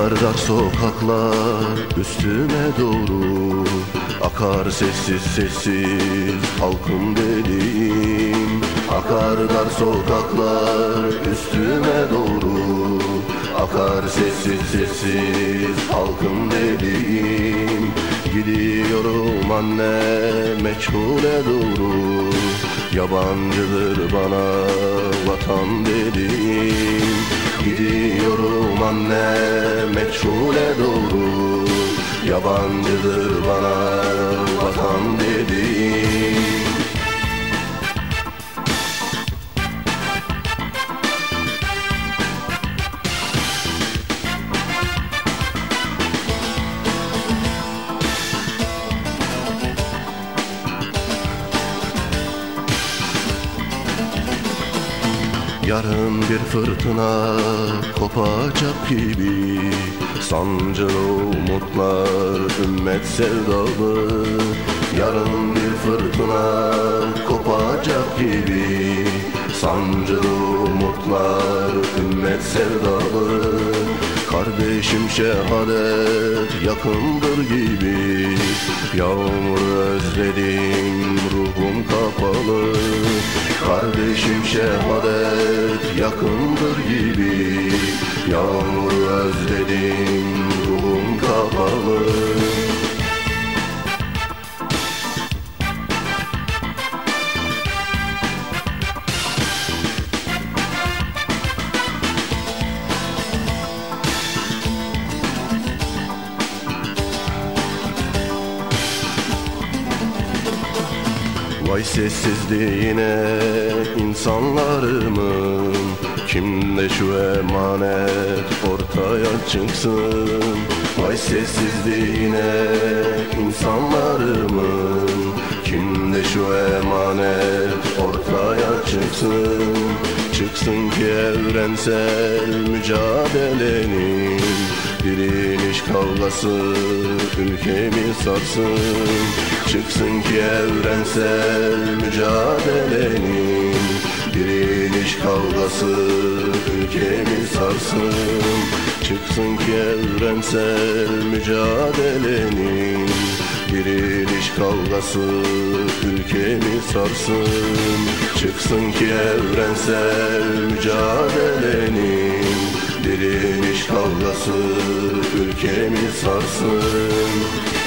Dar dar sokaklar üstüme doğru. Akar sessiz sessiz halkım dediğim Akar dar sokaklar üstüme doğru. Akar sessiz sessiz halkım dediğim Gidiyorum anne meçhule doğru. Yabancıdır bana vatan dediğim Gidiyorum anne meçhule doğru. Yabancıdır bana vatan dediğim Yarın bir fırtına kopacak gibi. Sancılı umutlar ümmet sevdalı. Yarın bir fırtına kopacak gibi. Sancılı umutlar ümmet sevdalı. Kardeşim şehadet yakındır gibi. Yağmur özledim ruhum kapalı. Kardeşim şehadet yakındır gibi. Yağmur özledim ruhum kapalı. Vay sessizliğine insanlarımın Kimde şu emanet ortaya çıksın? Vay sessizliğine insanlarımın. Kimde şu emanet ortaya çıksın? Çıksın ki evrensel mücadelenin Diriliş kavgası ülkemi sarsın. Çıksın ki evrensel mücadelenin kavgası ülkemi sarsın. Çıksın ki evrensel mücadelenin. Diriliş kavgası ülkemi sarsın. Çıksın ki evrensel mücadelenin. Diriliş kavgası ülkemi sarsın